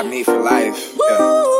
Got me for life. Yeah.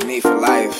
Got me for life.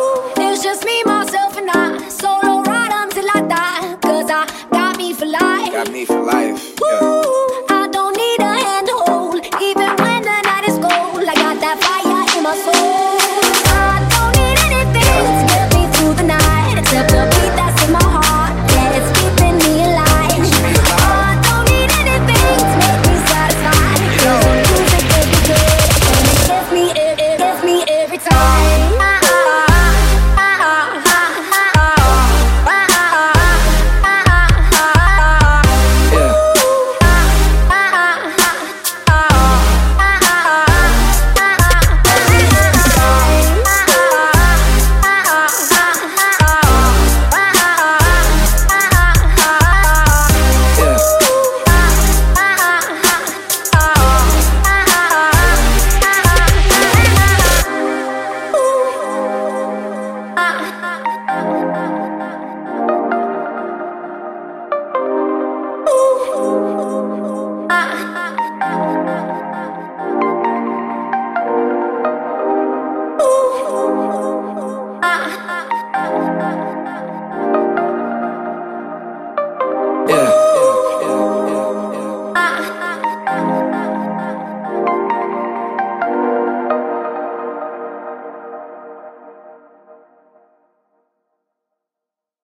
I need for life. Yeah.